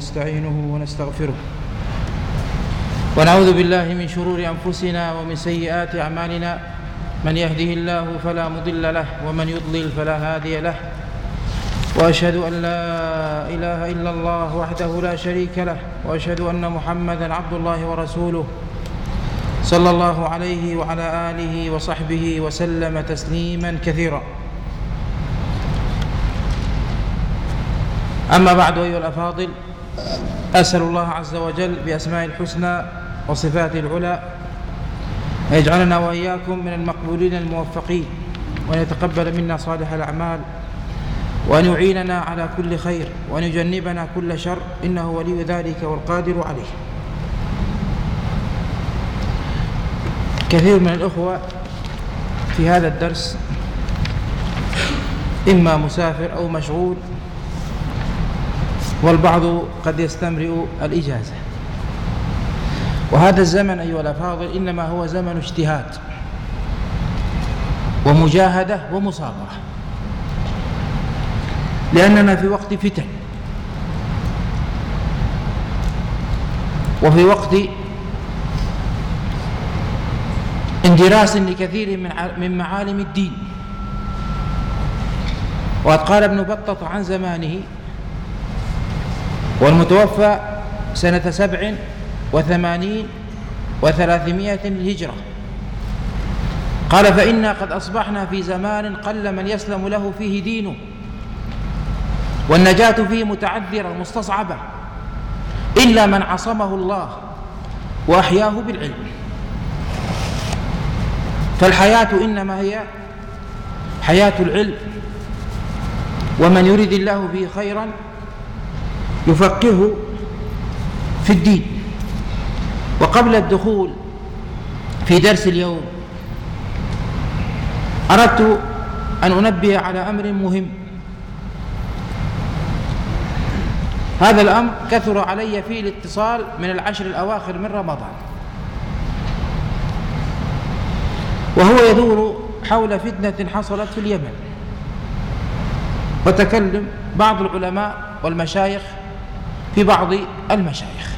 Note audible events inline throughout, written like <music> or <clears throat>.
ونستعينه ونستغفره. ونعوذ بالله من شرور أنفسنا ومن سيئات أعمالنا. من يهده الله فلا مضل له ومن يضلل فلا هادي له. وأشهد أن لا إله إلا الله وحده لا شريك له. وأشهد أن محمدا عبد الله ورسوله صلى الله عليه وعلى آله وصحبه وسلم تسليما كثيرا. أما بعد أيها الأفاضل أسأل الله عز وجل بأسماء الحسنى وصفاته العلى أن يجعلنا وإياكم من المقبولين الموفقين وأن يتقبل منا صالح الأعمال وأن يعيننا على كل خير وأن يجنبنا كل شر إنه ولي ذلك والقادر عليه. كثير من الأخوة في هذا الدرس إما مسافر أو مشغول والبعض قد يستمرئ الإجازة. وهذا الزمن أيها الأفاضل إنما هو زمن اجتهاد ومجاهدة ومصابرة. لأننا في وقت فتن. وفي وقت اندراس لكثير من من معالم الدين. وقد قال ابن بطة عن زمانه والمتوفى سنة سبع وثمانين وثلاثمائة الهجرة قال فإنا قد أصبحنا في زمان قل من يسلم له فيه دينه والنجاة فيه متعذرة مستصعبة إلا من عصمه الله وأحياه بالعلم. فالحياة إنما هي حياة العلم ومن يريد الله به خيرا يفقهه في الدين. وقبل الدخول في درس اليوم أردت أن أنبه على أمر مهم. هذا الأمر كثر علي فيه الاتصال من العشر الأواخر من رمضان. وهو يدور حول فتنة حصلت في اليمن. وتكلم بعض العلماء والمشايخ في بعض المشايخ.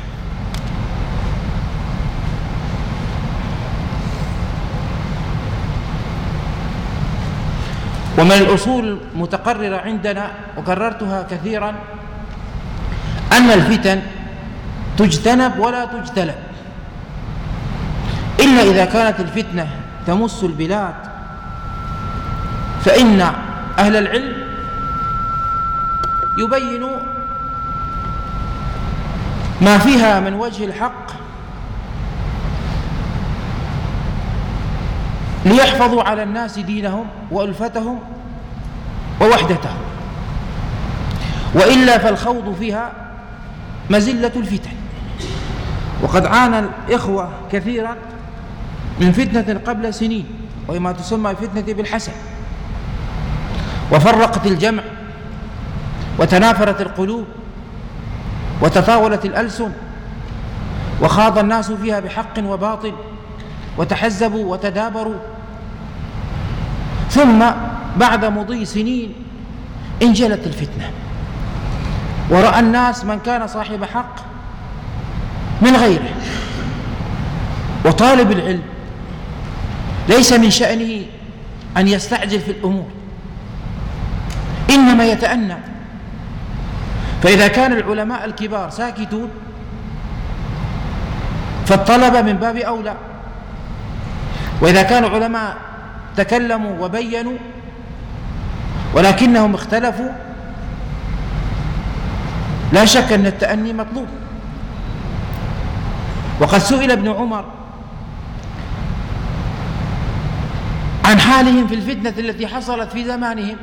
ومن الأصول المتقررة عندنا وكررتها كثيرا أن الفتن تجتنب ولا تجتلب. إلا إذا كانت الفتنة تمس البلاد فإن أهل العلم يبينوا ما فيها من وجه الحق. ليحفظوا على الناس دينهم وألفتهم ووحدتهم. وإلا فالخوض فيها مزلة الفتن. وقد عانى الإخوة كثيرا من فتنة قبل سنين وهي ما تسمى فتنة بالحسن وفرقت الجمع وتنافرت القلوب. وتطاولت الألسن وخاض الناس فيها بحق وباطل وتحزبوا وتدابروا. ثم بعد مضي سنين انجلت الفتنة. ورأى الناس من كان صاحب حق من غيره. وطالب العلم ليس من شأنه أن يستعجل في الأمور. إنما يتأنى فإذا كان العلماء الكبار ساكتون فالطلبة من باب أولى. وإذا كان علماء تكلموا وبينوا ولكنهم اختلفوا لا شك أن التأني مطلوب. وقد سئل ابن عمر عن حالهم في الفتنة التي حصلت في زمانهم.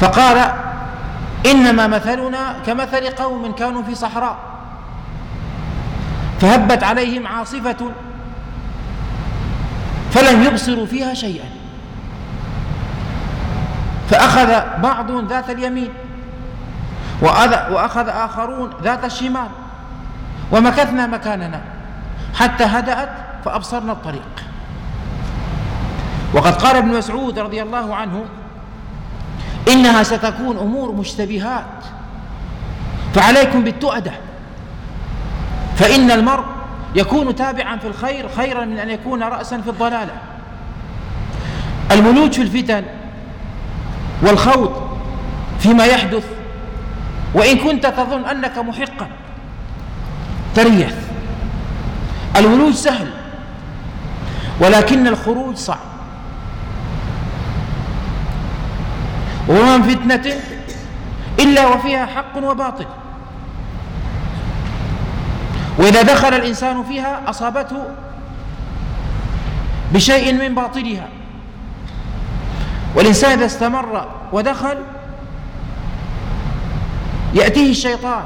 فقال إنما مثلنا كمثل قوم كانوا في صحراء فهبت عليهم عاصفة فلم يبصروا فيها شيئا فأخذ بعض ذات اليمين وأخذ آخرون ذات الشمال ومكثنا مكاننا حتى هدأت فأبصرنا الطريق. وقد قال ابن مسعود رضي الله عنه إنها ستكون أمور مشتبهات. فعليكم بالتؤدة. فإن المرء يكون تابعا في الخير خيرا من أن يكون رأسا في الضلالة. الولوج في الفتن والخوض فيما يحدث وإن كنت تظن أنك محقا. تريث. الولوج سهل ولكن الخروج صعب. وما من فتنة إلا وفيها حق وباطل. وإذا دخل الإنسان فيها أصابته بشيء من باطلها. والإنسان إذا استمر ودخل يأتيه الشيطان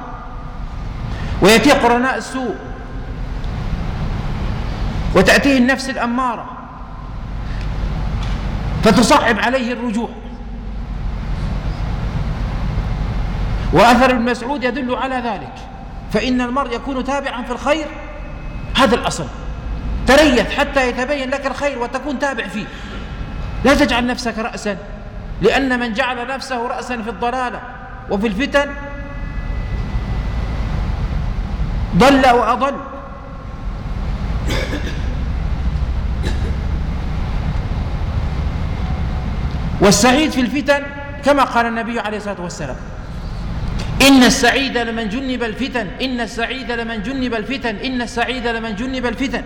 ويأتيه قرناء السوء وتأتيه النفس الأمارة فتصعب عليه الرجوع. وأثر ابن مسعود يدل على ذلك. فإن المرء يكون تابعا في الخير هذا الأصل. تريث حتى يتبين لك الخير وتكون تابع فيه. لا تجعل نفسك رأسا لأن من جعل نفسه رأسا في الضلالة وفي الفتن ضل وأضل والسعيد في الفتن كما قال النبي عليه الصلاة والسلام. إن السعيد لمن جنب الفتن. إن السعيد لمن جنب الفتن. إن السعيد لمن جنب الفتن.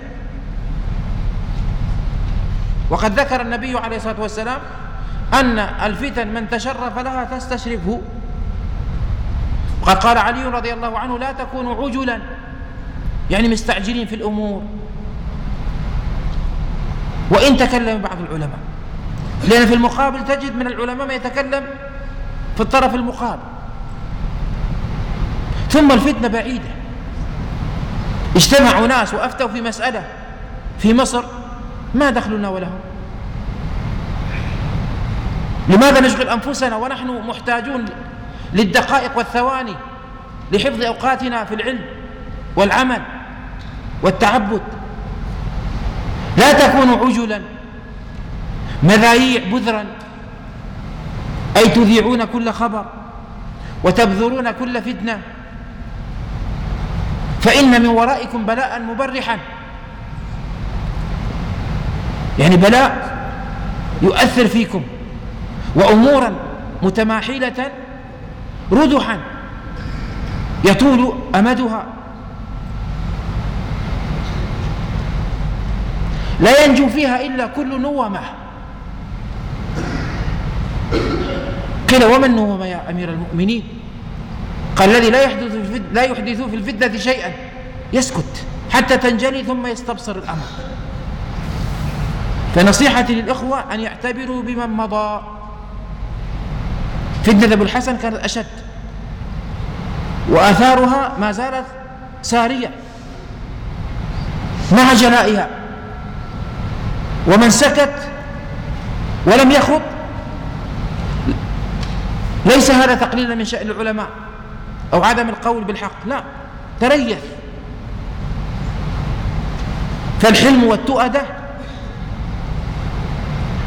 وقد ذكر النبي عليه الصلاة والسلام أن الفتن من تشرف لها تستشرفه. وقد قال علي رضي الله عنه لا تكونوا عجلا. يعني مستعجلين في الأمور. وإن تكلم بعض العلماء. لأن في المقابل تجد من العلماء ما يتكلم في الطرف المقابل. ثم الفتنة بعيدة. اجتمعوا ناس وأفتوا في مسألة في مصر ما دخلنا ولهم لماذا نشغل أنفسنا ونحن محتاجون للدقائق والثواني لحفظ أوقاتنا في العلم والعمل والتعبد؟ لا تكونوا عجلا مذايع بذرا أي تذيعون كل خبر وتبذرون كل فتنة. فإن من ورائكم بلاء مبرحا. يعني بلاء يؤثر فيكم. وأمورا متماحلة ردحا يطول أمدها. لا ينجو فيها إلا كل نومة قيل ومن نوم يا أمير المؤمنين؟ قال الذي لا يحدث في لا يحدث في الفتنة شيئا. يسكت. حتى تنجلي ثم يستبصر الأمر. فنصيحتي للإخوة أن يعتبروا بمن مضى. فتنة أبو الحسن كانت أشد. وآثارها ما زالت سارية. مع جلائها ومن سكت ولم يخط ليس هذا تقليلا من شأن العلماء. أو عدم القول بالحق. لا تريث. فالحلم والتؤدة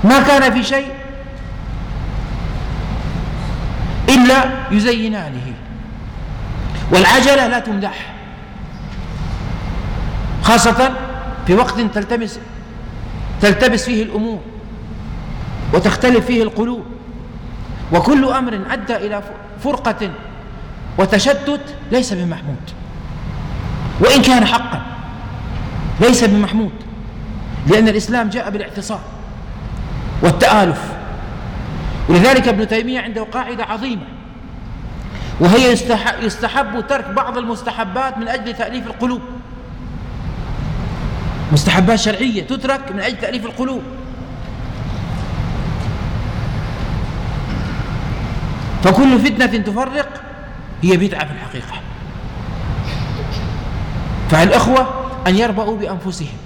ما كان في شيء إلا يزينانه. والعجلة لا تمدح خاصة في وقت تلتمس تلتبس فيه الأمور وتختلف فيه القلوب. وكل أمر أدى إلى فرقة وتشتت ليس بمحمود. وإن كان حقا ليس بمحمود لأن الإسلام جاء بالاعتصام والتآلف. ولذلك ابن تيمية عنده قاعدة عظيمة وهي يستحب ترك بعض المستحبات من أجل تأليف القلوب. مستحبات شرعية تترك من أجل تأليف القلوب. فكل فتنة تفرق هي بدعة في الحقيقة. فالإخوة أن يربأوا بأنفسهم.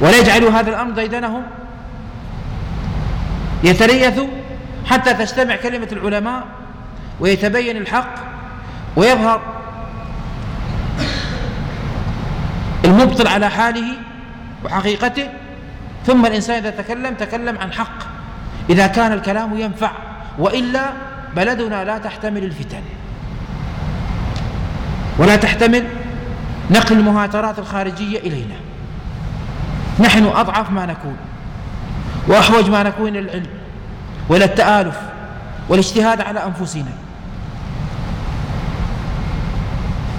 ولا يجعلوا هذا الأمر ديدنهم. يتريثوا حتى تجتمع كلمة العلماء ويتبين الحق ويظهر المبطل على حاله وحقيقته. ثم الإنسان إذا تكلم تكلم عن حق. إذا كان الكلام ينفع وإلا بلدنا لا تحتمل الفتن. ولا تحتمل نقل المهاترات الخارجية إلينا. نحن أضعف ما نكون وأحوج ما نكون إلى العلم وإلى التآلف والاجتهاد على أنفسنا.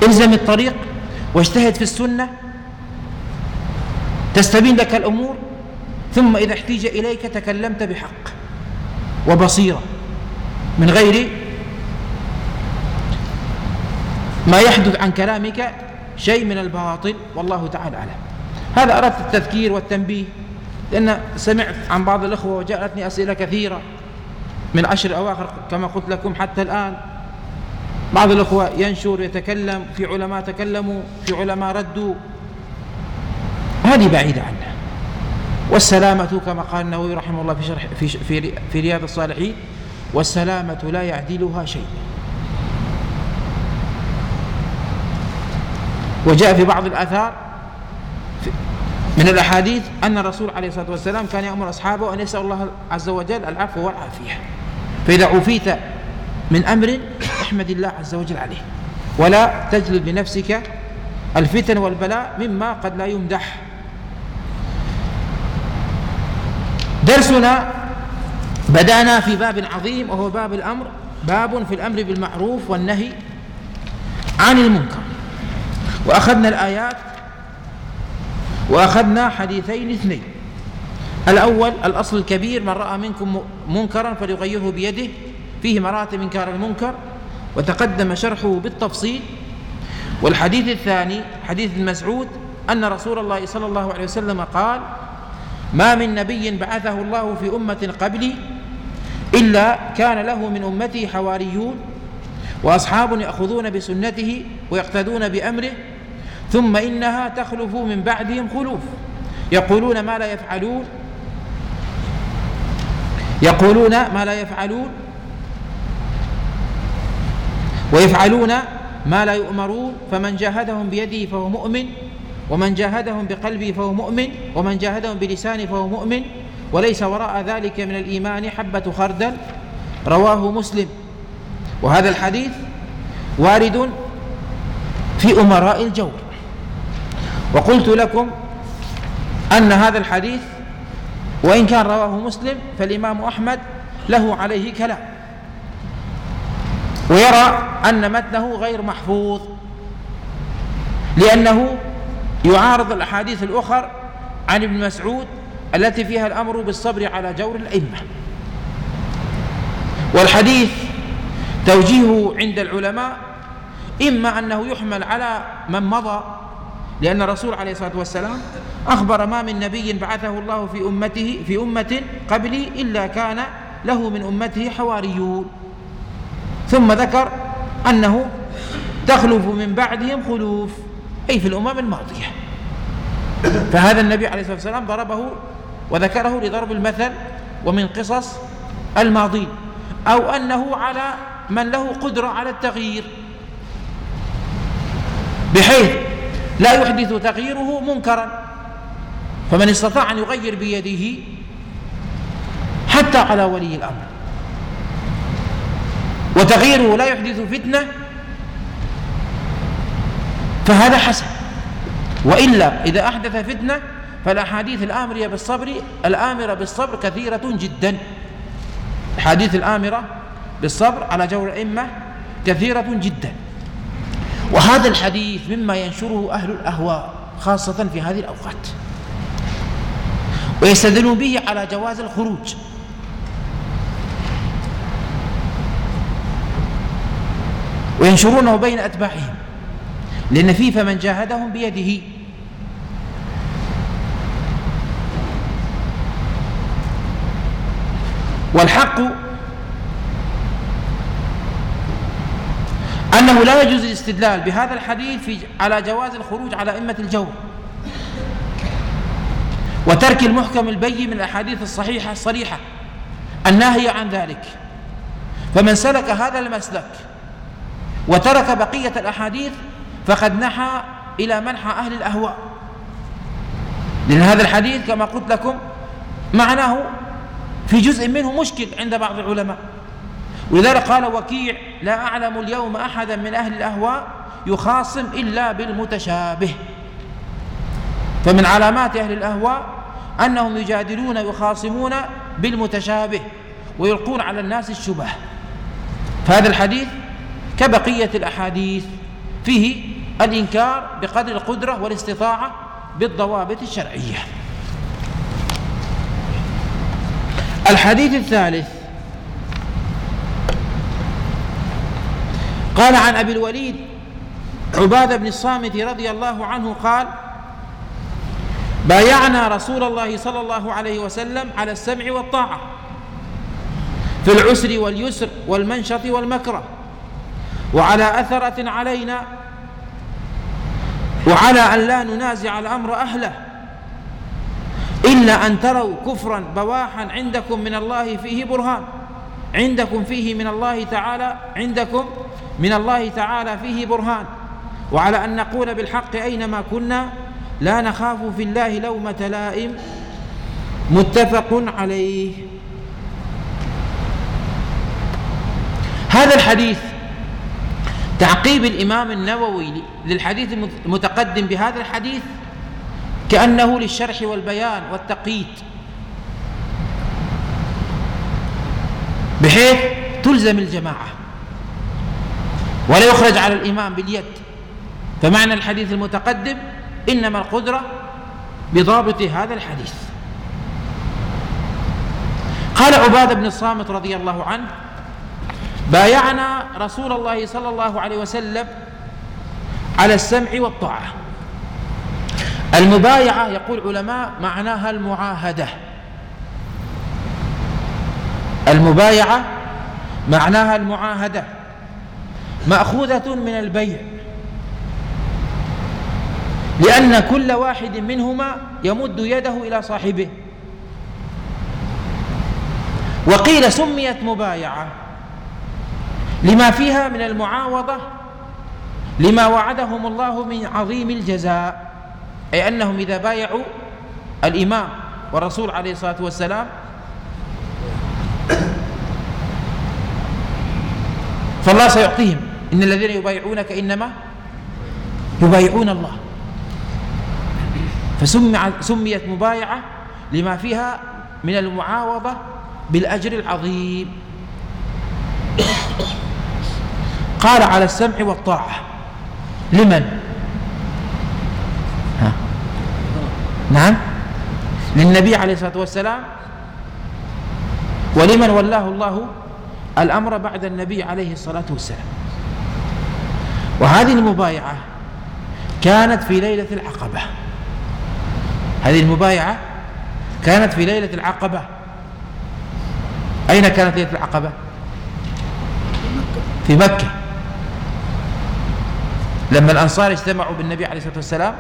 إلزم الطريق واجتهد في السنة. تستبين لك الأمور ثم إذا احتيج إليك تكلمت بحق وبصيرة. من غير ما يحدث عن كلامك شيء من الباطل والله تعالى أعلم. هذا أردت التذكير والتنبيه لأن سمعت عن بعض الأخوة وجاءتني أسئلة كثيرة من عشر أواخر كما قلت لكم حتى الآن. بعض الأخوة ينشر يتكلم في علماء تكلموا في علماء ردوا. هذه بعيدة عنها. والسلامة كما قال النووي رحمه الله في شرح في في, في رياض الصالحين. والسلامة لا يعدلها شيء. وجاء في بعض الآثار من الأحاديث أن الرسول عليه الصلاة والسلام كان يأمر أصحابه أن يسأل الله عز وجل العفو والعافية. فإذا عفيت من أمر احمد الله عز وجل عليه. ولا تجلب لنفسك الفتن والبلاء مما قد لا يمدح. درسنا بدأنا في باب عظيم وهو باب الأمر باب في الأمر بالمعروف والنهي عن المنكر. وأخذنا الآيات وأخذنا حديثين اثنين. الأول الأصل الكبير من رأى منكم منكرا فليغيره بيده. فيه مراتب إنكار المنكر وتقدم شرحه بالتفصيل. والحديث الثاني حديث المسعود أن رسول الله صلى الله عليه وسلم قال ما من نبي بعثه الله في أمة قبلي إلا كان له من أمته حواريون وأصحاب يأخذون بسنته ويقتدون بأمره ثم إنها تخلف من بعدهم خلوف. يقولون ما لا يفعلون يقولون ما لا يفعلون ويفعلون ما لا يؤمرون. فمن جاهدهم بيده فهو مؤمن ومن جاهدهم بقلبه فهو مؤمن ومن جاهدهم بلسانه فهو مؤمن. وليس وراء ذلك من الإيمان حبة خردل. رواه مسلم. وهذا الحديث وارد في أمراء الجور. وقلت لكم أن هذا الحديث وإن كان رواه مسلم فالإمام أحمد له عليه كلام. ويرى أن متنه غير محفوظ. لأنه يعارض الأحاديث الأخر عن ابن مسعود التي فيها الأمر بالصبر على جور الأئمة. والحديث توجيهه عند العلماء إما أنه يحمل على من مضى لأن الرسول عليه الصلاة والسلام أخبر ما من نبي بعثه الله في أمته في أمة قبلي إلا كان له من أمته حواريون. ثم ذكر أنه تخلف من بعدهم خلوف أي في الأمم الماضية. فهذا النبي عليه الصلاة والسلام ضربه وذكره لضرب المثل ومن قصص الماضين أو أنه على من له قدرة على التغيير. بحيث لا يحدث تغييره منكرا فمن استطاع أن يغير بيده حتى على ولي الأمر. وتغييره لا يحدث فتنة فهذا حسن. وإلا إذا أحدث فتنة فالأحاديث الآمرة بالصبر الآمرة بالصبر كثيرة جدا. الحديث الآمرة بالصبر على جور الأئمة كثيرة جدا. وهذا الحديث مما ينشره أهل الأهواء خاصة في هذه الأوقات. ويستدلون به على جواز الخروج. وينشرونه بين أتباعهم لأن فيه فمن جاهدهم بيده. والحق أنه لا يجوز الاستدلال بهذا الحديث في على جواز الخروج على أئمة الجور وترك المحكم البين من الأحاديث الصحيحة الصريحة الناهية عن ذلك. فمن سلك هذا المسلك وترك بقية الأحاديث فقد نحى إلى منحى أهل الأهواء. لأن هذا الحديث كما قلت لكم معناه في جزء منه مشكل عند بعض العلماء. ولذلك قال وكيع لا أعلم اليوم أحدا من أهل الأهواء يخاصم إلا بالمتشابه. فمن علامات أهل الأهواء أنهم يجادلون يخاصمون بالمتشابه ويلقون على الناس الشبه. فهذا الحديث كبقية الأحاديث فيه الإنكار بقدر القدرة والاستطاعة بالضوابط الشرعية. الحديث الثالث. قال عن أبي الوليد عبادة بن الصامت رضي الله عنه قال بايعنا رسول الله صلى الله عليه وسلم على السمع والطاعة في العسر واليسر والمنشط والمكره وعلى أثرة علينا وعلى أن لا ننازع الأمر أهله إلا أن تروا كفرا بواحا عندكم من الله فيه برهان. عندكم فيه من الله تعالى عندكم من الله تعالى فيه برهان. وعلى أن نقول بالحق أينما كنا لا نخاف في الله لومة لائم متفق عليه. هذا الحديث تعقيب الإمام النووي للحديث المتقدم بهذا الحديث كأنه للشرح والبيان والتقييد. بحيث تلزم الجماعة ولا يخرج على الإمام باليد. فمعنى الحديث المتقدم إنما القدرة بضابط هذا الحديث. قال عبادة بن الصامت رضي الله عنه بايعنا رسول الله صلى الله عليه وسلم على السمع والطاعة. المبايعة يقول علماء معناها المعاهدة. المبايعة معناها المعاهدة. مأخوذة من البيع. لأن كل واحد منهما يمد يده إلى صاحبه. وقيل سميت مبايعة. لما فيها من المعاوضة لما وعدهم الله من عظيم الجزاء. أي أنهم إذا بايعوا الإمام والرسول عليه الصلاة والسلام فالله سيعطيهم. إن الذين يبايعونك إنما يبايعون الله. فسميت مبايعة لما فيها من المعاوضة بالأجر العظيم. قال على السمع والطاعة. لمن ها. نعم. للنبي عليه الصلاة والسلام. ولمن ولاه الله الأمر بعد النبي عليه الصلاة والسلام. وهذه المبايعة كانت في ليلة العقبة. هذه المبايعة كانت في ليلة العقبة. أين كانت ليلة العقبة؟ في مكة. لما الأنصار اجتمعوا بالنبي عليه الصلاة والسلام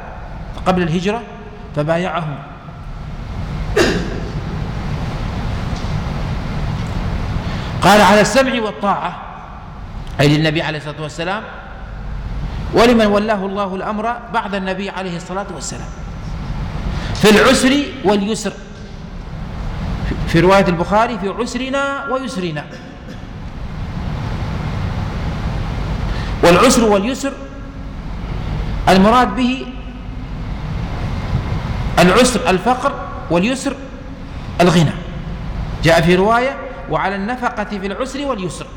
قبل الهجرة فبايعهم قال على السمع والطاعة. أي للنبي عليه الصلاة والسلام. ولمن ولاه الله الأمر بعد النبي عليه الصلاة والسلام. في العسر واليسر. في رواية البخاري في عسرنا ويسرنا. والعسر واليسر المراد به العسر الفقر واليسر الغنى. جاء في رواية وعلى النفقة في العسر واليسر.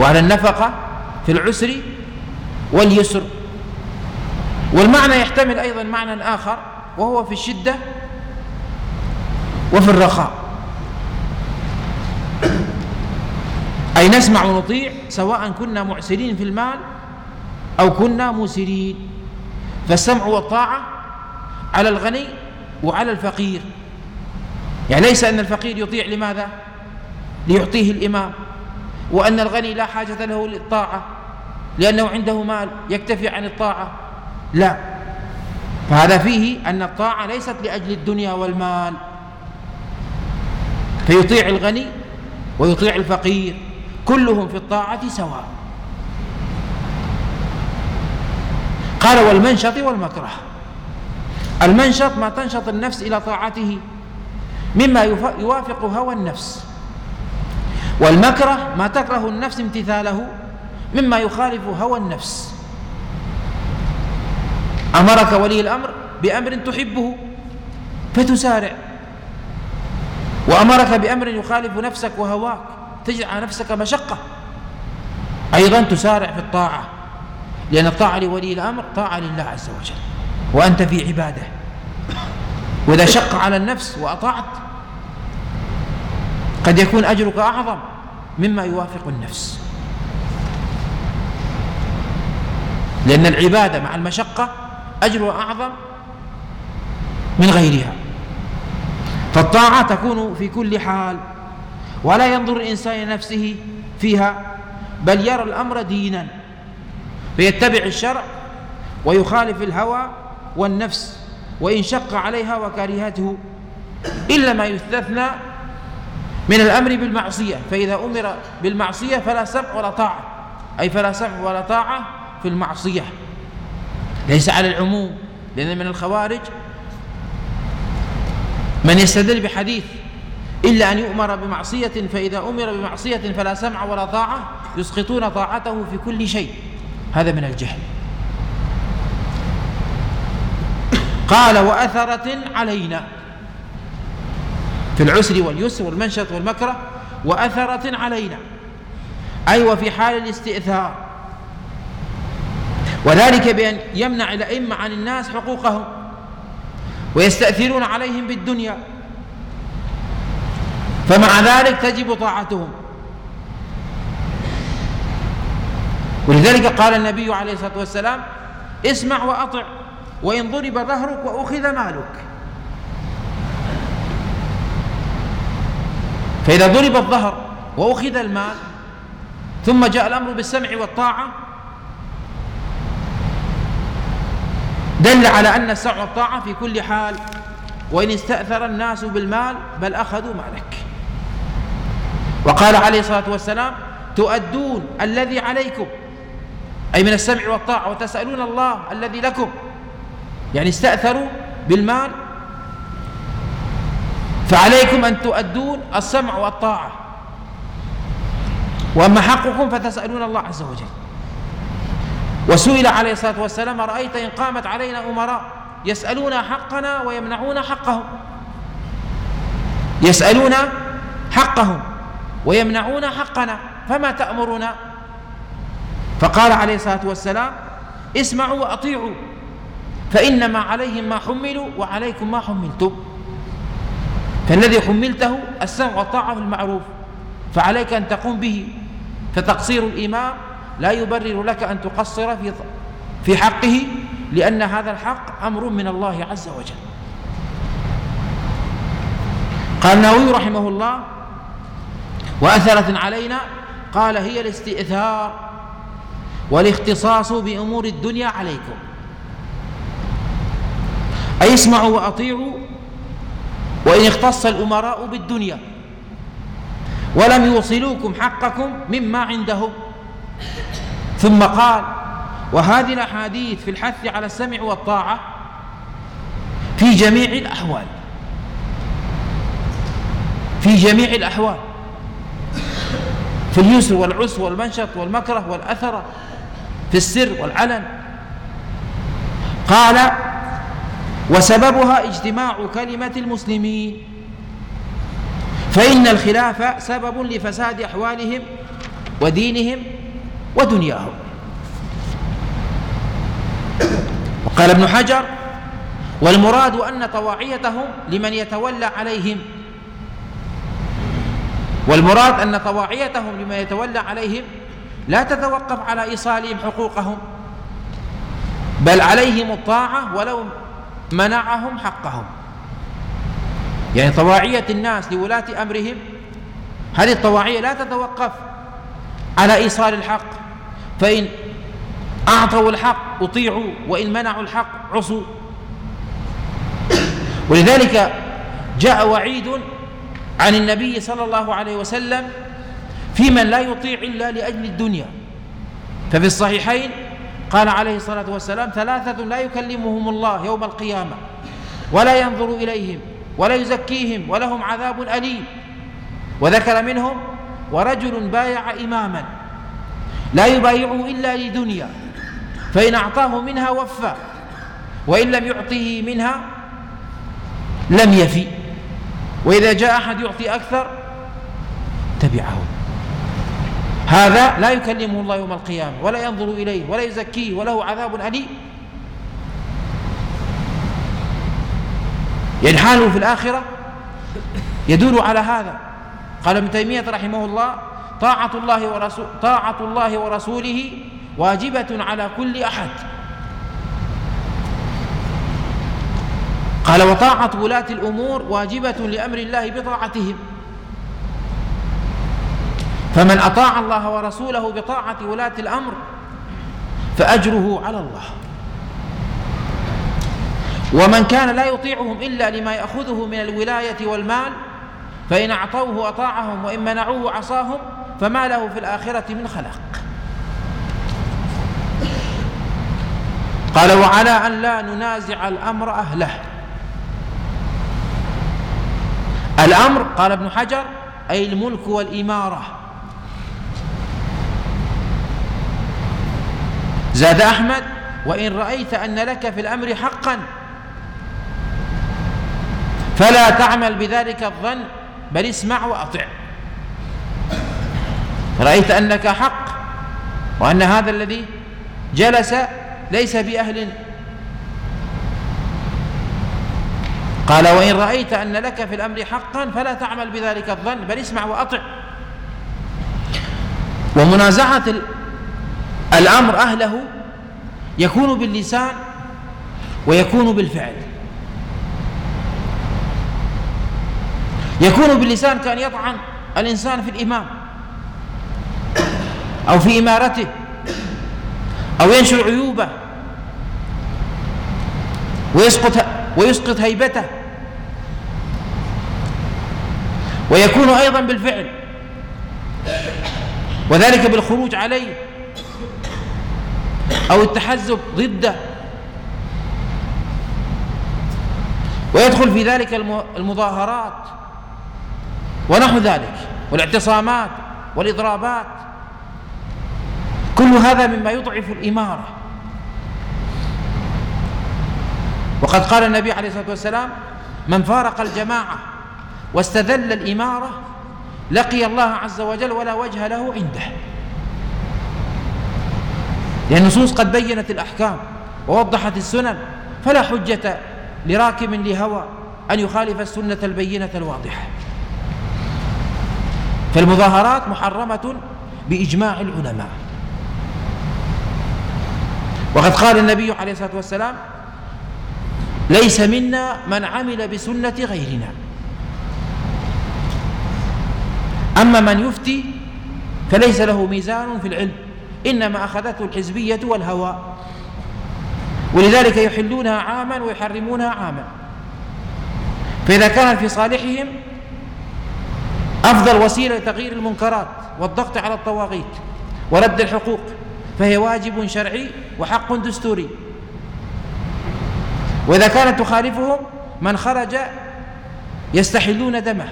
وعلى النفقة في العسر واليسر. والمعنى يحتمل أيضا معنى آخر وهو في الشدة وفي الرخاء. أي نسمع ونطيع سواء كنا معسرين في المال أو كنا مسرين. فالسمع والطاعة على الغني وعلى الفقير. يعني ليس أن الفقير يطيع لماذا؟ ليعطيه الإمام. وأن الغني لا حاجة له للطاعة لأنه عنده مال يكتفي عن الطاعة. لا. فهذا فيه أن الطاعة ليست لأجل الدنيا والمال. فيطيع الغني ويطيع الفقير كلهم في الطاعة سواء. قال والمنشط والمكره. المنشط ما تنشط النفس إلى طاعته مما يوافق هوى النفس. والمكره ما تكره النفس امتثاله مما يخالف هوى النفس. أمرك ولي الأمر بأمر تحبه فتسارع. وأمرك بأمر يخالف نفسك وهواك تجد على نفسك مشقة. أيضا تسارع في الطاعة لأن الطاعة لولي الأمر طاعة لله عز وجل. وأنت في عبادة. وإذا شق على النفس وأطعت قد يكون أجرك أعظم مما يوافق النفس. لأن العبادة مع المشقة أجرها أعظم من غيرها. فالطاعة تكون في كل حال ولا ينظر الإنسان نفسه فيها بل يرى الأمر دينا فيتبع الشرع ويخالف الهوى والنفس وإن شق عليها وكرهته إلا ما يستثنى من الأمر بالمعصية. فإذا أمر بالمعصية فلا سمع ولا طاعة أي فلا سمع ولا طاعة في المعصية. ليس على العموم لأن من الخوارج من يستدل بحديث إلا أن يؤمر بمعصية فإذا أمر بمعصية فلا سمع ولا طاعة يسقطون طاعته في كل شيء. هذا من الجهل. قال وأثرة علينا في العسر واليسر والمنشط والمكره وأثرة علينا. أي وفي حال الاستئثار. وذلك بأن يمنع الأئمة عن الناس حقوقهم ويستأثرون عليهم بالدنيا. فمع ذلك تجب طاعتهم. ولذلك قال النبي عليه الصلاة والسلام اسمع وأطع وإن ضرب ظهرك وأخذ مالك. فإذا ضرب الظهر وأخذ المال ثم جاء الأمر بالسمع والطاعة دل على أن السمع والطاعة في كل حال وإن استأثر الناس بالمال بل أخذوا مالك. وقال عليه الصلاة والسلام تؤدون الذي عليكم أي من السمع والطاعة وتسألون الله الذي لكم. يعني استأثروا بالمال. فعليكم أن تؤدون السمع والطاعة. وأما حقكم فتسألون الله عز وجل. وسئل عليه الصلاة والسلام رأيت إن قامت علينا أمراء يسألون حقنا ويمنعون حقهم. يسألون حقهم ويمنعون حقنا فما تأمرنا؟ فقال عليه الصلاة والسلام اسمعوا وأطيعوا. فإنما عليهم ما حملوا وعليكم ما حملتم. فالذي حملته السمع والطاعة في المعروف فعليك أن تقوم به. فتقصير الإمام لا يبرر لك أن تقصر في في حقه لأن هذا الحق أمر من الله عز وجل. قال النووي رحمه الله وأثرت علينا قال هي الاستئثار والاختصاص بأمور الدنيا عليكم. أي اسمعوا وأطيعوا وإن اختص الأمراء بالدنيا ولم يوصلوكم حقكم مما عندهم. ثم قال وهذه الأحاديث في الحث على السمع والطاعة في جميع الأحوال. في جميع الأحوال. في اليسر والعسر والمنشط والمكره والأثر في السر والعلن. قال وسببها اجتماع كلمة المسلمين. فإن الخلاف سبب لفساد أحوالهم ودينهم ودنياهم. وقال ابن حجر والمراد أن طواعيتهم لمن يتولى عليهم. والمراد أن طواعيتهم لمن يتولى عليهم لا تتوقف على إيصالهم حقوقهم بل عليهم الطاعة ولو منعهم حقهم. يعني طواعية الناس لولاة أمرهم هذه الطواعية لا تتوقف على إيصال الحق. فإن أعطوا الحق أطيعوا وإن منعوا الحق عصوا. ولذلك جاء وعيد عن النبي صلى الله عليه وسلم في من لا يطيع إلا لأجل الدنيا. ففي الصحيحين قال عليه الصلاة والسلام ثلاثة لا يكلمهم الله يوم القيامة ولا ينظر إليهم ولا يزكيهم ولهم عذاب أليم. وذكر منهم ورجل بايع إماما لا يبايعه إلا لدنيا فإن أعطاه منها وفى وإن لم يعطه منها لم يفي. وإذا جاء أحد يعطي أكثر تبعه. هذا لا يكلمه الله يوم القيامة ولا ينظر إليه ولا يزكيه وله عذاب أليم. يعني حاله في الآخرة يدل على هذا. قال ابن تيمية رحمه الله طاعة الله ورسول طاعة الله ورسوله واجبة على كل أحد. قال وطاعة ولاة الأمور واجبة لأمر الله بطاعتهم. فمن أطاع الله ورسوله بطاعة ولاة الأمر فأجره على الله. ومن كان لا يطيعهم إلا لما يأخذه من الولاية والمال فإن أعطوه أطاعهم وإن منعوه عصاهم فما له في الآخرة من خلق قال وعلى أن لا ننازع الأمر أهله. الأمر قال ابن حجر أي الملك والإمارة. زاد أحمد وإن رأيت أن لك في الأمر حقا. فلا تعمل بذلك الظن بل اسمع وأطع. رأيت أنك حق وأن هذا الذي جلس ليس بأهل. قال وإن رأيت أن لك في الأمر حقا فلا تعمل بذلك الظن بل اسمع وأطع. ومنازعة الأمر أهله يكون باللسان ويكون بالفعل. يكون باللسان كأن يطعن الإنسان في الإمام أو في إمارته أو ينشر عيوبه ويسقط ويسقط هيبته. ويكون أيضا بالفعل. وذلك بالخروج عليه. أو التحزب ضده. ويدخل في ذلك المظاهرات. ونحو ذلك. والاعتصامات والإضرابات. كل هذا مما يضعف الإمارة. وقد قال النبي عليه الصلاة والسلام من فارق الجماعة واستذل الإمارة لقي الله عز وجل ولا وجه له عنده. لأن النصوص قد بينت الأحكام ووضحت السنن فلا حجة لراكب لهوى أن يخالف السنة البينة الواضحة. فالمظاهرات محرمة بإجماع العلماء. وقد قال النبي عليه الصلاة والسلام ليس منا من عمل بسنة غيرنا. أما من يفتي فليس له ميزان في العلم. إنما أخذته الحزبية والهوى. ولذلك يحلونها عاما ويحرمونها عاما. فإذا كان في صالحهم أفضل وسيلة لتغيير المنكرات والضغط على الطواغيت ورد الحقوق فهي واجب شرعي وحق دستوري. وإذا كانت تخالفهم من خرج يستحلون دمه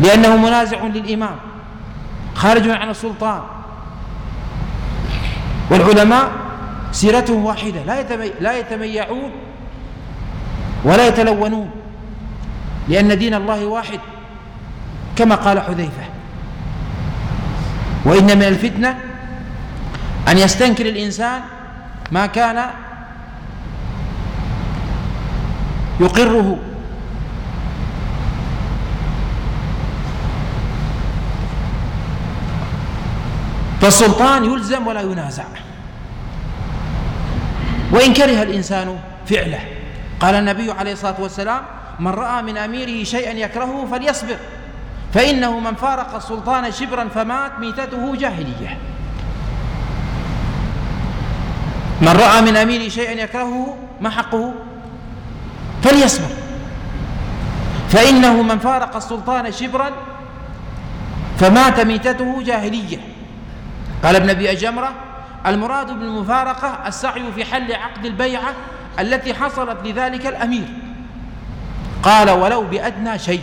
لأنه منازع للإمام خارج عن السلطان. والعلماء سيرتهم واحدة لا لا يتميعون ولا يتلونون لأن دين الله واحد كما قال حذيفة. وإن من الفتنة أن يستنكر الإنسان ما كان يقره فالسلطان يلزم ولا ينازع. وإن كره الإنسان فعله. قال النبي عليه الصلاة والسلام من رأى من أميره شيئا يكرهه فليصبر. فإنه من فارق السلطان شبرا فمات ميتته جاهلية. من رأى من أميره شيئا يكرهه ما حقه؟ فليصبر. فإنه من فارق السلطان شبرا فمات ميتته جاهلية. قال ابن أبي أجمرة المراد بالمفارقة السعي في حل عقد البيعة التي حصلت لذلك الأمير. قال ولو بأدنى شيء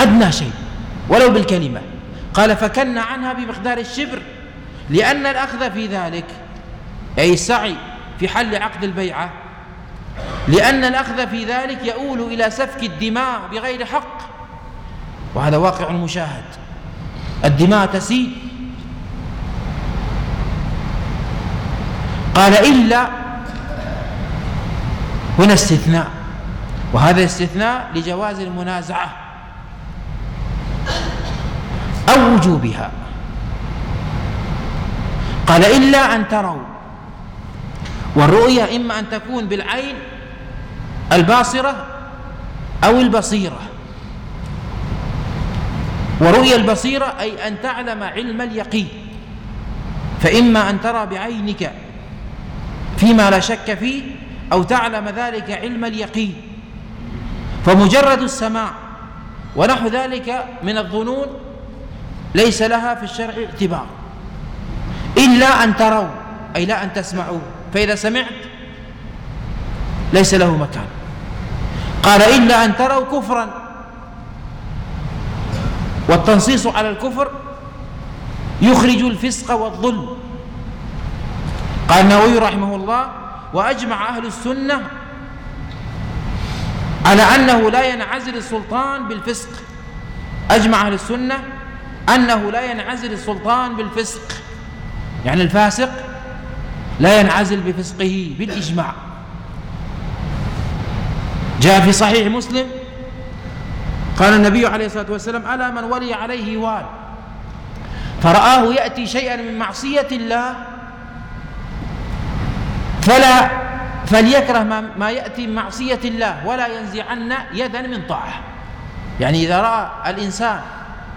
أدنى شيء ولو بالكلمة. قال فكن عنها بمقدار الشبر لأن الأخذ في ذلك أي السعي في حل عقد البيعة لأن الأخذ في ذلك يؤول إلى سفك الدماء بغير حق. وهذا واقع مشاهد. الدماء تسيل قال إلا هنا استثناء. وهذا استثناء لجواز المنازعة أو وجوبها. قال إلا أن تروا. والرؤية إما أن تكون بالعين الباصرة أو البصيرة. ورؤيا البصيرة أي أن تعلم علم اليقين. فإما أن ترى بعينك فيما لا شك فيه أو تعلم ذلك علم اليقين. فمجرد السماع ونحو ذلك من الظنون ليس لها في الشرع اعتبار. إلا أن تروا أي لا أن تسمعوا. فإذا سمعت ليس له مكان. قال إلا أن تروا كفرا. والتنصيص على الكفر يخرج الفسق والظلم. قال النووي رحمه الله وأجمع أهل السنة على أنه لا ينعزل السلطان بالفسق. أجمع أهل السنة أنه لا ينعزل السلطان بالفسق. يعني الفاسق لا ينعزل بفسقه بالإجماع. جاء في صحيح مسلم قال النبي عليه الصلاة والسلام ألا من ولي عليه وال. فرآه يأتي شيئا من معصية الله فلا فليكره ما, ما يأتي من معصية الله ولا ينزعن يدا من طاعة. يعني إذا رأى الإنسان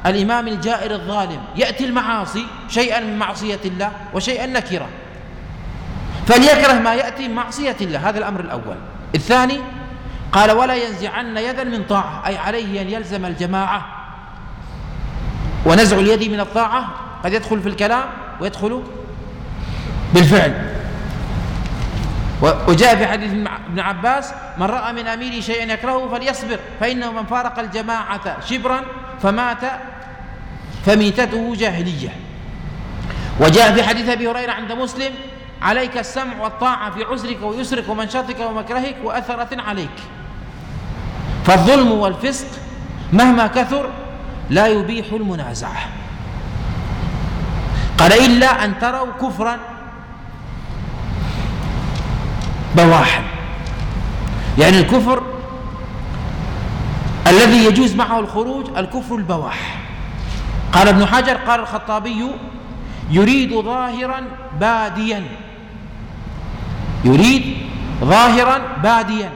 الإمام الجائر الظالم يأتي المعاصي شيئا من معصية الله وشيئا نكرة. فليكره ما يأتي من معصية الله. هذا الأمر الأول. الثاني قال ولا ينزعن يدا من طاعة أي عليه أن يلزم الجماعة ونزع اليد من الطاعة. قد يدخل في الكلام ويدخل بالفعل. وجاء في حديث ابن عباس من رأى من أميره شيئا يكرهه فليصبر فإنه من فارق الجماعة شبرا فمات فميتته جاهلية. وجاء في حديث أبي هريرة عند مسلم عليك السمع والطاعة في عسرك ويسرك ومنشطك ومكرهك وأثرة عليك. فالظلم والفسق مهما كثر لا يبيح المنازعة. قال إلا أن تروا كفرا بواحا يعني الكفر الذي يجوز معه الخروج الكفر البواح. قال ابن حجر قال الخطابي يريد ظاهرا باديا. يريد ظاهرا باديا.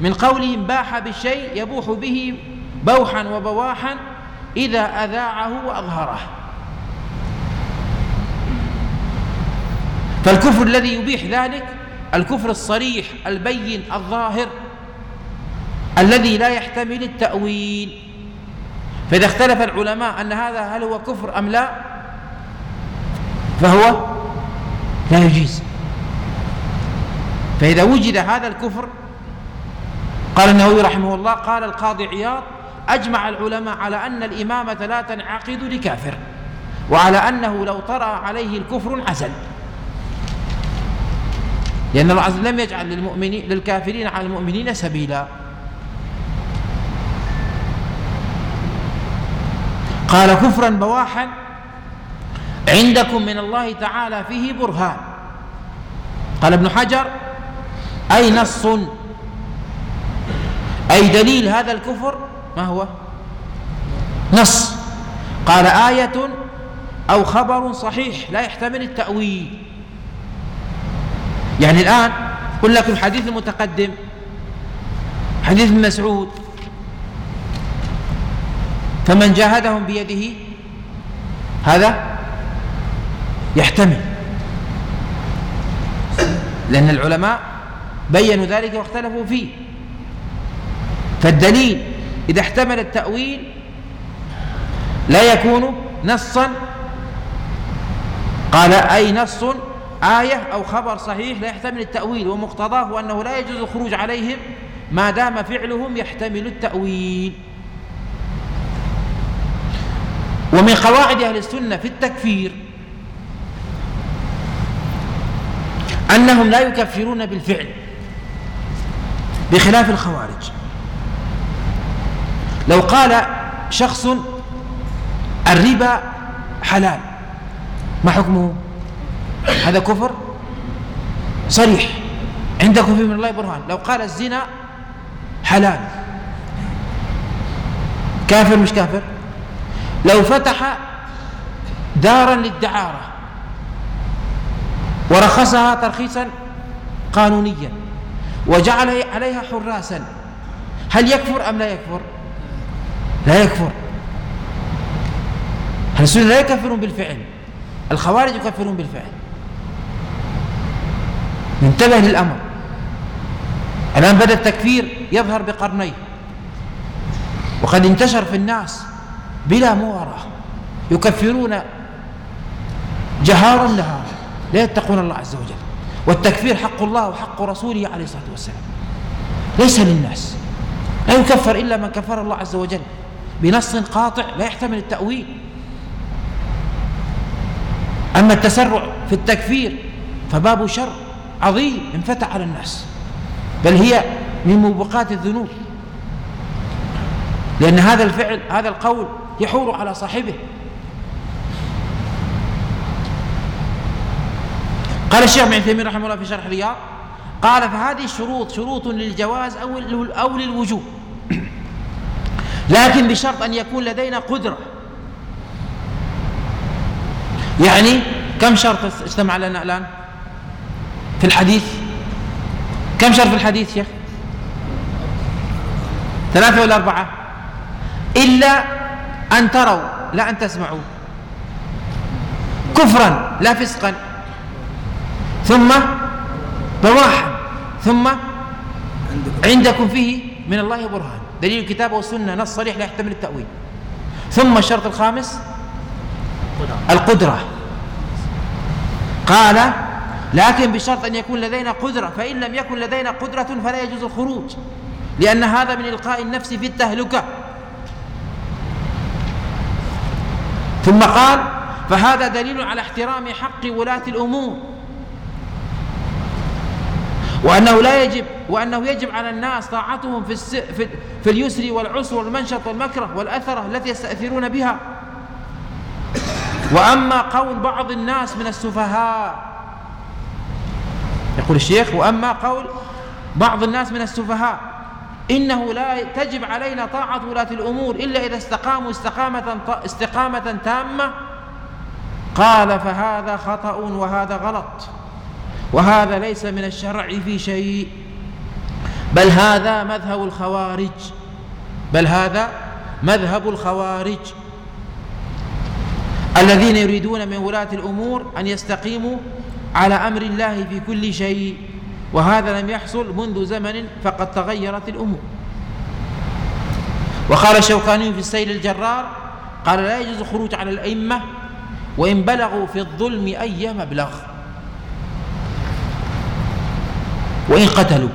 من قولهم باح بالشيء يبوح به بوحا وبواحا إذا أذاعه وأظهره. فالكفر الذي يبيح ذلك الكفر الصريح البين الظاهر الذي لا يحتمل التأويل. فإذا اختلف العلماء أن هذا هل هو كفر أم لا فهو لا يجيز. فإذا وجد هذا الكفر قال النووي رحمه الله قال القاضي عياض أجمع العلماء على أن الإمامة لا تنعقد لكافر وعلى أنه لو طرأ عليه الكفر عزل لأن الله عز وجل لم يجعل للمؤمنين للكافرين على المؤمنين سبيلا. قال كفرا بواحا عندكم من الله تعالى فيه برهان. قال ابن حجر أي نص؟ أي دليل هذا الكفر؟ ما هو؟ نص. قال آية أو خبر صحيح لا يحتمل التأويل. يعني الآن قل لكم الحديث المتقدم حديث ابن مسعود. فمن جاهدهم بيده هذا يحتمل. لأن العلماء بينوا ذلك واختلفوا فيه. فالدليل إذا احتمل التأويل لا يكون نصا. قال أي نص آية أو خبر صحيح لا يحتمل التأويل ومقتضاه أنه لا يجوز الخروج عليهم ما دام فعلهم يحتمل التأويل. ومن قواعد أهل السنة في التكفير أنهم لا يكفرون بالفعل بخلاف الخوارج. لو قال شخص الربا حلال ما حكمه؟ هذا كفر؟ صريح. عندكم في من الله برهان. لو قال الزنا حلال. كافر مش كافر؟ لو فتح دارا للدعارة ورخصها ترخيصا قانونيا وجعل عليها حراسا هل يكفر أم لا يكفر؟ لا يكفر. هل السنة لا يكفرون بالفعل الخوارج يكفرون بالفعل. انتبه للأمر. الآن بدأ التكفير يظهر بقرنيه وقد انتشر في الناس بلا مواراة يكفرون جهارا نهارا. لا يتقون الله عز وجل. والتكفير حق الله وحق رسوله عليه الصلاة والسلام. ليس للناس. لا يكفر إلا من كفر الله عز وجل. بنص قاطع لا يحتمل التأويل. أما التسرع في التكفير فباب شر. عظيم انفتح على الناس. بل هي من موبقات الذنوب. لأن هذا الفعل هذا القول يحور على صاحبه. قال الشيخ ابن تيمية رحمه الله في شرح الرياض قال فهذه الشروط شروط للجواز أو أو للوجوب. لكن بشرط أن يكون لدينا قدرة. يعني كم شرط اجتمع لنا الآن؟ في الحديث؟ كم شرط في الحديث شيخ؟ ثلاثة ولا أربعة؟ إلا أن تروا لا أن تسمعوا. كفرا لا فسقا. ثم بواحا. ثم عندكم فيه من الله برهان. دليل الكتاب والسنة نص صريح لا يحتمل التأويل. ثم الشرط الخامس؟ القدرة. قال لكن بشرط أن يكون لدينا قدرة فإن لم يكن لدينا قدرة فلا يجوز الخروج لأن هذا من إلقاء النفس في التهلكة. ثم قال فهذا دليل على احترام حق ولاة الأمور. وأنه لا يجب وأنه يجب على الناس طاعتهم في, الس في, في اليسر والعسر والمنشط والمكره والأثرة التي يستأثرون بها. وأما قول بعض الناس من السفهاء يقول الشيخ وأما قول بعض الناس من السفهاء إنه لا تجب علينا طاعة ولاة الأمور إلا إذا استقاموا استقامة, استقامة تامة. قال فهذا خطأ وهذا غلط وهذا ليس من الشرع في شيء. بل هذا مذهب الخوارج بل هذا مذهب الخوارج الذين يريدون من ولاة الأمور أن يستقيموا على أمر الله في كل شيء وهذا لم يحصل منذ زمن فقد تغيرت الأمور. وقال الشوكاني في السيل الجرار قال لا يجوز الخروج على الأئمة وإن بلغوا في الظلم أي مبلغ. وإن قتلوا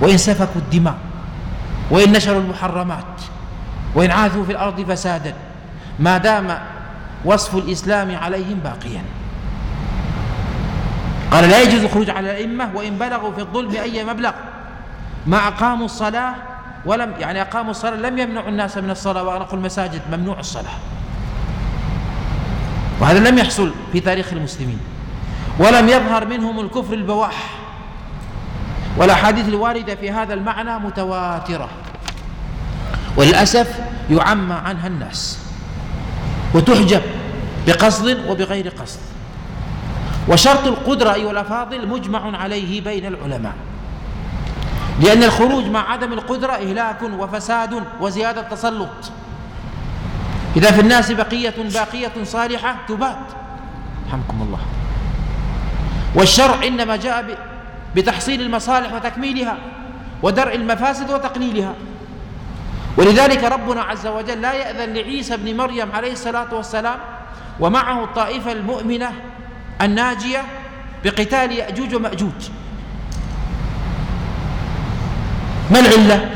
وإن سفكوا الدماء وإن نشروا المحرمات وإن عاثوا في الأرض فسادا ما دام وصف الإسلام عليهم باقيا. قال لا يجوز الخروج على الأئمة وإن بلغوا في الظلم أي مبلغ. ما أقاموا الصلاة ولم يعني أقاموا الصلاة لم يمنعوا الناس من الصلاة وأغلقوا المساجد ممنوع الصلاة. وهذا لم يحصل في تاريخ المسلمين. ولم يظهر منهم الكفر البواح. والأحاديث الواردة في هذا المعنى متواترة. وللأسف يعمى عنها الناس. وتحجب بقصد وبغير قصد. وشرط القدرة أيها الأفاضل مجمع عليه بين العلماء. لأن الخروج مع عدم القدرة إهلاك وفساد وزيادة تسلط. إذا في الناس بقية باقية صالحة تبات. رحمكم الله. والشرع إنما جاء بتحصيل المصالح وتكميلها ودرء المفاسد وتقليلها. ولذلك ربنا عز وجل لا يأذن لعيسى بن مريم عليه الصلاة والسلام ومعه الطائفة المؤمنة الناجية بقتال يأجوج ومأجوج. ما العلة؟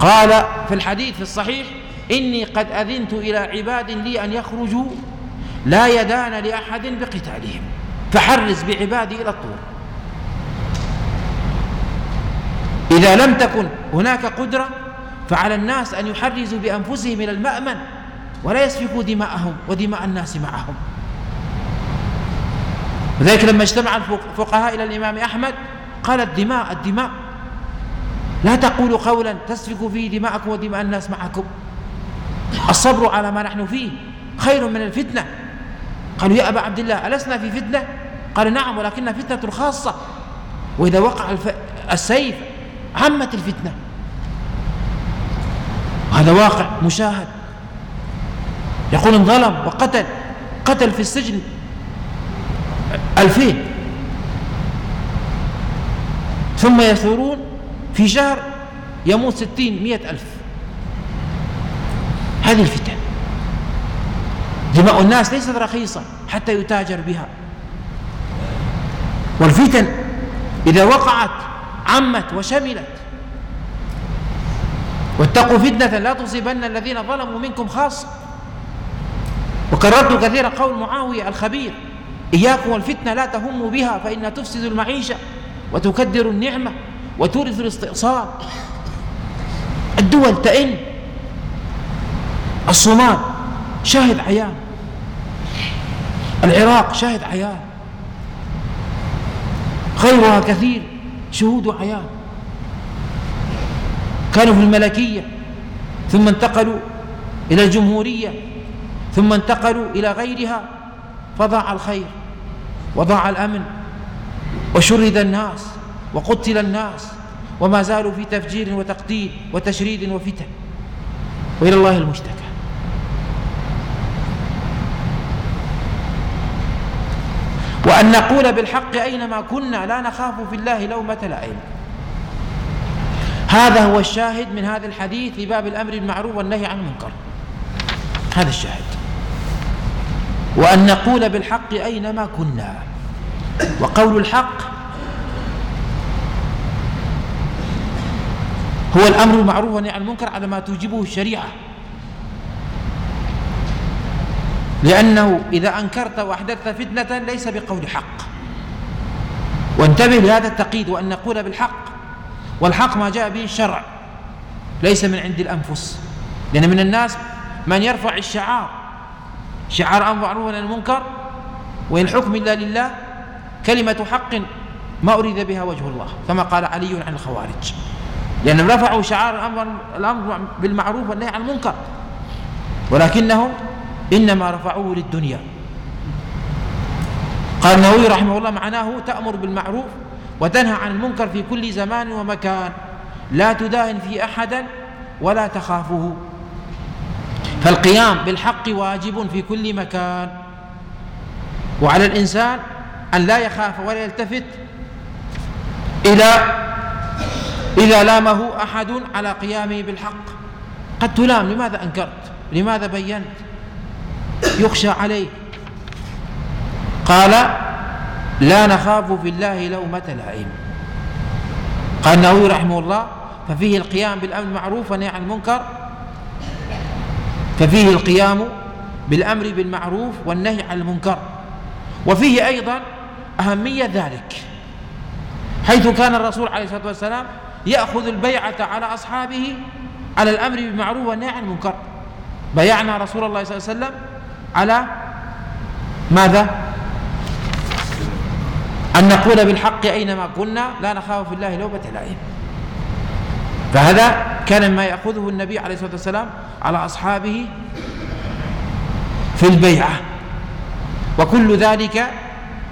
قال في الحديث في الصحيح إني قد أذنت إلى عباد لي أن يخرجوا لا يدان لأحد بقتالهم فحرز بعبادي إلى الطور. إذا لم تكن هناك قدرة فعلى الناس أن يحرزوا بأنفسهم إلى المأمن ولا يسفكوا دماءهم ودماء الناس معهم. وذلك لما اجتمع الفقهاء إلى الإمام أحمد قال الدماء الدماء. لا تقولوا قولا تسفك فيه دماءكم ودماء الناس معكم. الصبر على ما نحن فيه خير من الفتنة. قالوا يا أبا عبد الله ألسنا في فتنة؟ قال نعم ولكنها فتنة خاصة. وإذا وقع السيف عمت الفتنة. وهذا واقع مشاهد. يقول انظلم وقتل قتل في السجن. ألفين. ثم يثورون في شهر يموت ستين مئة ألف. هذه الفتن. دماء الناس ليست رخيصة حتى يتاجر بها. والفتن إذا وقعت عمت وشملت. واتقوا فتنة لا تصيبن الذين ظلموا منكم خاصة. وكررت كثيرا قول معاوية الخبير. إياكم والفتنة لا تهموا بها فإنها تفسد المعيشة وتكدر النعمة وتورث الاستئصال. الدول تئن. الصومال شاهد عيان. العراق شاهد عيان. غيرها كثير شهود عيان. كانوا في الملكية ثم انتقلوا إلى الجمهورية ثم انتقلوا إلى غيرها فضاع الخير. وضاع الأمن وشرد الناس وقتل الناس وما زالوا في تفجير وتقتيل وتشريد وفتن وإلى الله المشتكى. وأن نقول بالحق أينما كنا لا نخاف في الله لومة لائم. هذا هو الشاهد من هذا الحديث في باب الأمر بالمعروف والنهي عن المنكر. هذا الشاهد. وأن نقول بالحق أينما كنا. وقول الحق هو الأمر بالمعروف والنهي عن المنكر على ما توجبه الشريعة. لأنه إذا أنكرت وأحدثت فتنة ليس بقول حق. وانتبه لهذا التقييد وأن نقول بالحق والحق ما جاء به الشرع ليس من عند الأنفس. لأن من الناس من يرفع الشعار شعار أمر معروف المنكر وإن الحكم إلا لله كلمة حق ما أريد بها وجه الله كما قال علي عن الخوارج. لأنهم رفعوا شعار الأمر, الأمر بالمعروف والنهي عن المنكر. ولكنهم إنما رفعوه للدنيا. قال النووي رحمه الله معناه تأمر بالمعروف وتنهى عن المنكر في كل زمان ومكان. لا تداهن في أحدا ولا تخافه. فالقيام بالحق واجب في كل مكان. وعلى الإنسان أن لا يخاف ولا يلتفت إلى إذا لامه أحد على قيامه بالحق. قد تلام لماذا أنكرت؟ لماذا بينت؟ يخشى عليه. قال لا نخاف في الله لومة لائم. قال النووي رحمه الله ففيه القيام بالأمر بالمعروف والنهي عن المنكر ففيه القيام بالأمر بالمعروف والنهي عن المنكر. وفيه أيضا أهمية ذلك. حيث كان الرسول عليه الصلاة والسلام يأخذ البيعة على أصحابه على الأمر بالمعروف والنهي عن المنكر. بيعنا رسول الله صلى الله عليه وسلم على ماذا؟ أن نقول بالحق أينما كنا لا نخاف في الله لومة لائم. فهذا كان ما يأخذه النبي عليه الصلاة والسلام على أصحابه في البيعة. وكل ذلك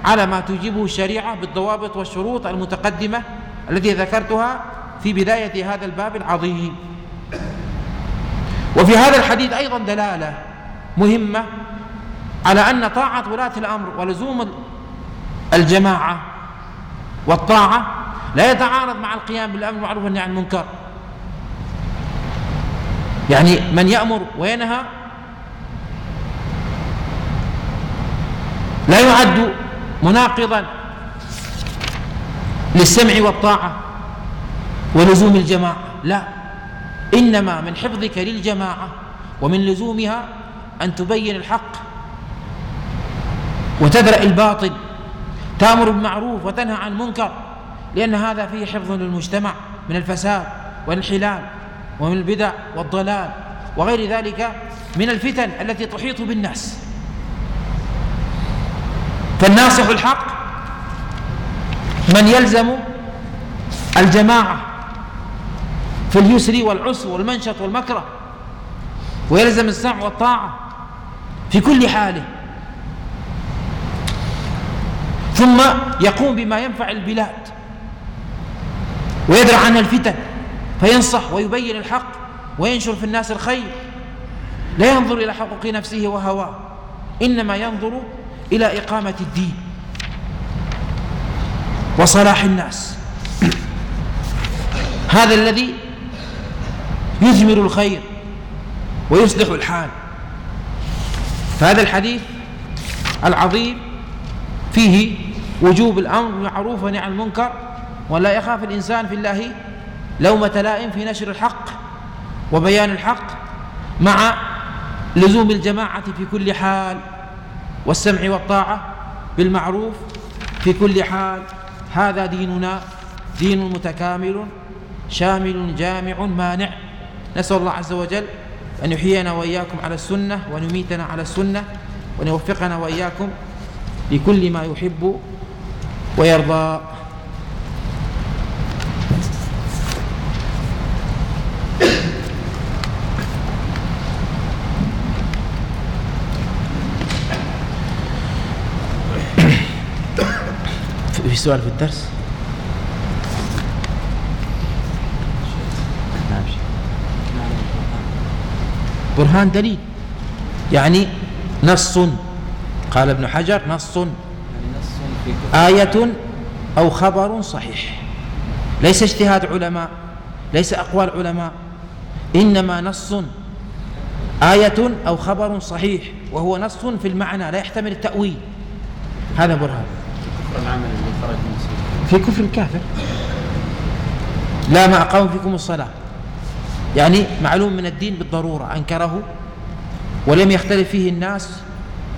على ما توجبه الشريعة بالضوابط والشروط المتقدمة التي ذكرتها في بداية هذا الباب العظيم. وفي هذا الحديث أيضا دلالة مهمة على أن طاعة ولاة الأمر ولزوم الجماعة والطاعة لا يتعارض مع القيام بالأمر بالمعروف والنهي عن المنكر. يعني من يأمر وينهى لا يعد مناقضا للسمع والطاعة ولزوم الجماعة لا. إنما من حفظك للجماعة ومن لزومها أن تبين الحق وتدرأ الباطل تأمر بالمعروف وتنهى عن المنكر لأن هذا فيه حفظ للمجتمع من الفساد والانحلال. ومن البدع والضلال وغير ذلك من الفتن التي تحيط بالناس. فالناصح الحق من يلزم الجماعة في اليسر والعسر والمنشط والمكره ويلزم السمع والطاعة في كل حاله. ثم يقوم بما ينفع البلاد ويدرع عنها الفتن. فينصح ويبين الحق وينشر في الناس الخير. لا ينظر إلى حقوق نفسه وهواه إنما ينظر إلى إقامة الدين وصلاح الناس. <clears throat> هذا الذي يثمر الخير ويصلح الحال. فهذا الحديث العظيم فيه وجوب الأمر بالمعروف والنهي عن المنكر ولا يخاف الإنسان في الله لومة لائم في نشر الحق وبيان الحق مع لزوم الجماعة في كل حال والسمع والطاعة بالمعروف في كل حال. هذا ديننا دين متكامل شامل جامع مانع. نسأل الله عز وجل أن يحيينا وإياكم على السنة ونميتنا على السنة وأن يوفقنا وإياكم لكل ما يحب ويرضى. سؤال في الدرس؟ برهان دليل. يعني نص. قال ابن حجر نص. آية أو خبر صحيح. ليس اجتهاد علماء ليس أقوال علماء إنما نص. آية أو خبر صحيح. وهو نص في المعنى لا يحتمل التأويل. هذا برهان. في كفر الكافر. لا ما أقام فيكم الصلاة. يعني معلوم من الدين بالضرورة أنكره ولم يختلف فيه الناس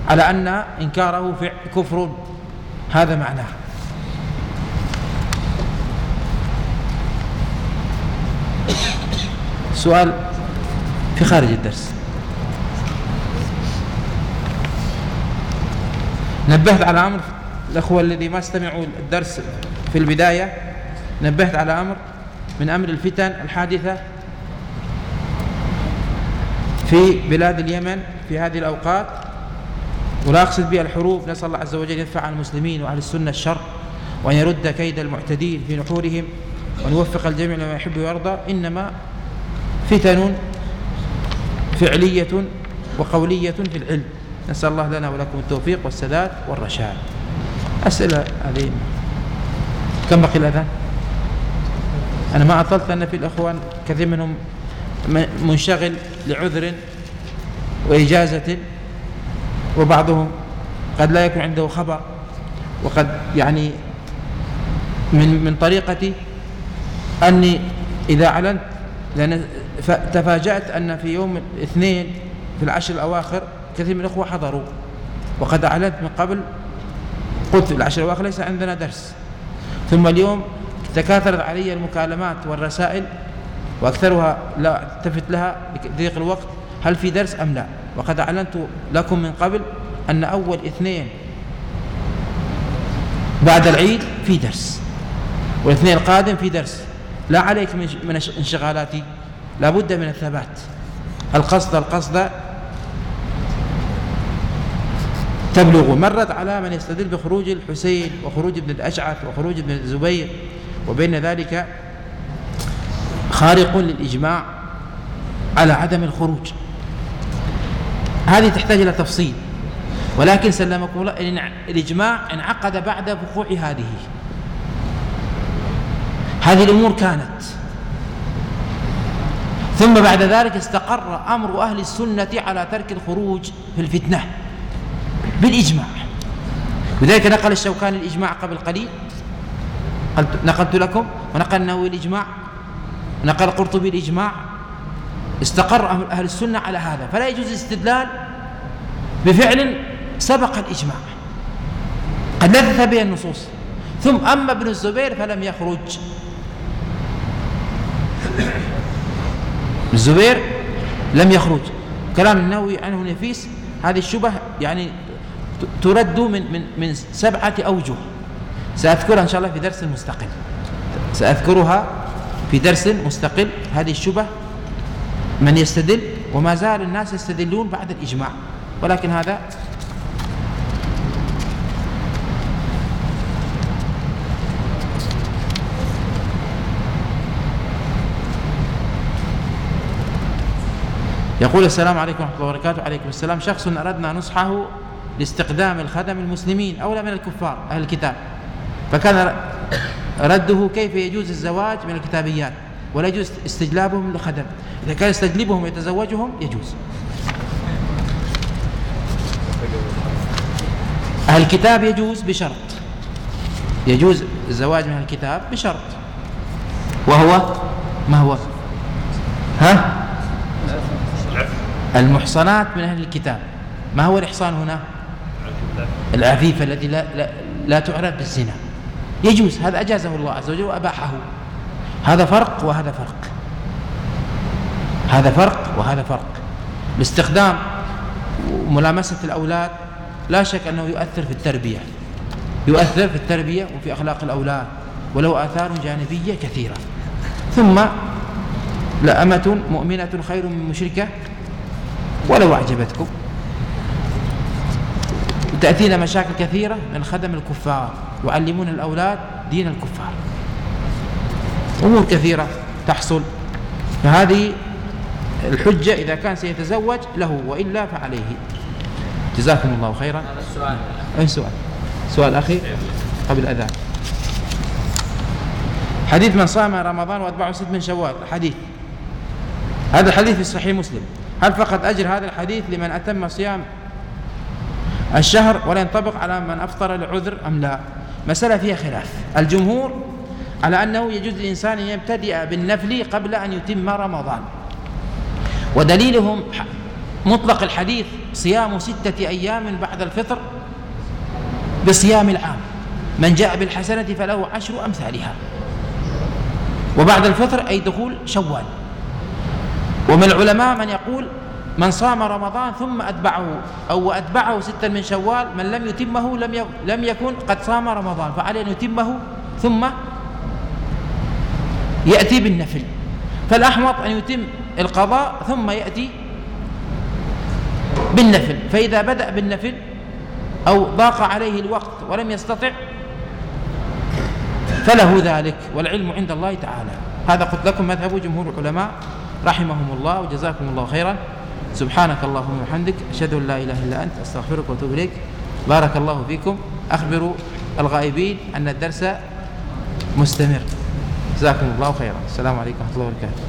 على أن إنكاره كفر. هذا معناه. سؤال في خارج الدرس. نبهت على أمر الأخوة الذي ما استمعوا الدرس في البداية نبهت على أمر من أمر الفتن الحادثة في بلاد اليمن في هذه الأوقات. ولا أقصد بها الحروب نسأل الله عز وجل يدفع عن المسلمين وعلى السنة الشر وأن يرد كيد المعتدين في نحورهم وأن يوفق الجميع لما يحب ويرضى. إنما فتن فعلية وقولية في العلم. نسأل الله لنا ولكم التوفيق والسداد والرشاد. أسئلة هذه. كم بقي الأذان؟ أنا ما أطلت أن في الأخوان كثير منهم منشغل لعذر وإجازة وبعضهم قد لا يكون عنده خبر وقد يعني من من طريقتي أني إذا أعلنت لأن تفاجأت أن في يوم الاثنين في العشر الأواخر كثير من الأخوة حضروا وقد أعلنت من قبل قلت في العشر الأواخر ليس عندنا درس. ثم اليوم تكاثرت علي المكالمات والرسائل وأكثرها لا التفت لها لضيق الوقت هل في درس أم لا؟ وقد أعلنت لكم من قبل أن أول اثنين بعد العيد في درس والاثنين القادم في درس. لا عليك من انشغالاتي لا بد من الثبات. القصد القصد تبلغ مرت على من يستدل بخروج الحسين وخروج ابن الأشعث وخروج ابن الزبير وبين ذلك خارق للإجماع على عدم الخروج. هذه تحتاج إلى تفصيل ولكن سلمكم الله الإجماع انعقد بعد وقوع هذه. هذه الأمور كانت. ثم بعد ذلك استقر أمر أهل السنة على ترك الخروج في الفتنة. بالإجماع. لذلك نقل الشوكاني الإجماع قبل قليل. نقلت لكم ونقل النووي الإجماع نقل القرطبي الإجماع استقر أهل السنة على هذا. فلا يجوز الاستدلال بفعل سبق الإجماع. قد لثث به النصوص. ثم أما ابن الزبير فلم يخرج. الزبير لم يخرج. كلام النووي عنه نفيس. هذه الشبه يعني ترد من من من سبعة أوجه. سأذكرها إن شاء الله في درس مستقل. سأذكرها في درس مستقل. هذه الشبه من يستدل وما زال الناس يستدلون بعد الإجماع. ولكن هذا يقول السلام عليكم ورحمة الله وبركاته. عليكم السلام. شخص أردنا نصحه لاستقدام الخدم المسلمين أولى من الكفار أهل الكتاب. فكان رده كيف يجوز الزواج من الكتابيات ولا يجوز استجلابهم للخدم. إذا كان يستجلبهم ويتزوجهم يجوز. أهل الكتاب يجوز بشرط. يجوز الزواج من الكتاب بشرط. وهو؟ ما هو؟ ها؟ المحصنات من أهل الكتاب. ما هو الإحصان هنا؟ العفيفة التي لا, لا, لا تعرف بالزنا. يجوز هذا أجازه الله عز وجل وأباحه. هذا فرق وهذا فرق. هذا فرق وهذا فرق. باستخدام ملامسة الأولاد لا شك أنه يؤثر في التربية. يؤثر في التربية وفي أخلاق الأولاد وله آثار جانبية كثيرة. ثم لأمة مؤمنة خير من مشركة ولو أعجبتكم. تأتينا مشاكل كثيرة من خدم الكفار يعلمون الأولاد دين الكفار. أمور كثيرة تحصل. فهذه الحجة إذا كان سيتزوج له وإلا فعليه. جزاكم الله خيرا. هذا السؤال. أي سؤال؟ سؤال أخي قبل الأذان حديث من صام رمضان وأتبعه ست من شوال. حديث. هذا الحديث في صحيح مسلم. هل فقط أجر هذا الحديث لمن أتم صيام الشهر ولا ينطبق على من أفطر لعذر أم لا. مسألة فيها خلاف. الجمهور على أنه يجوز للإنسان أن يبتدئ بالنفل قبل أن يتم رمضان. ودليلهم مطلق الحديث صيام ستة أيام بعد الفطر بصيام العام. من جاء بالحسنة فله عشر أمثالها. وبعد الفطر أي دخول شوال. ومن العلماء من يقول من صام رمضان ثم أتبعه أو أتبعه ستا من شوال من لم يتمه لم لم يكن قد صام رمضان فعليه أن يتمه ثم يأتي بالنفل. فالأحوط أن يتم القضاء ثم يأتي بالنفل. فإذا بدأ بالنفل أو ضاق عليه الوقت ولم يستطع فله ذلك والعلم عند الله تعالى. هذا قلت لكم مذهب جمهور العلماء رحمهم الله وجزاكم الله خيرا. سبحانك اللهم وبحمدك أشهد أن لا إله إلا أنت أستغفرك وأتوب إليك بارك الله فيكم أخبروا الغائبين أن الدرس مستمر جزاكم الله خيرا السلام عليكم ورحمة الله وبركاته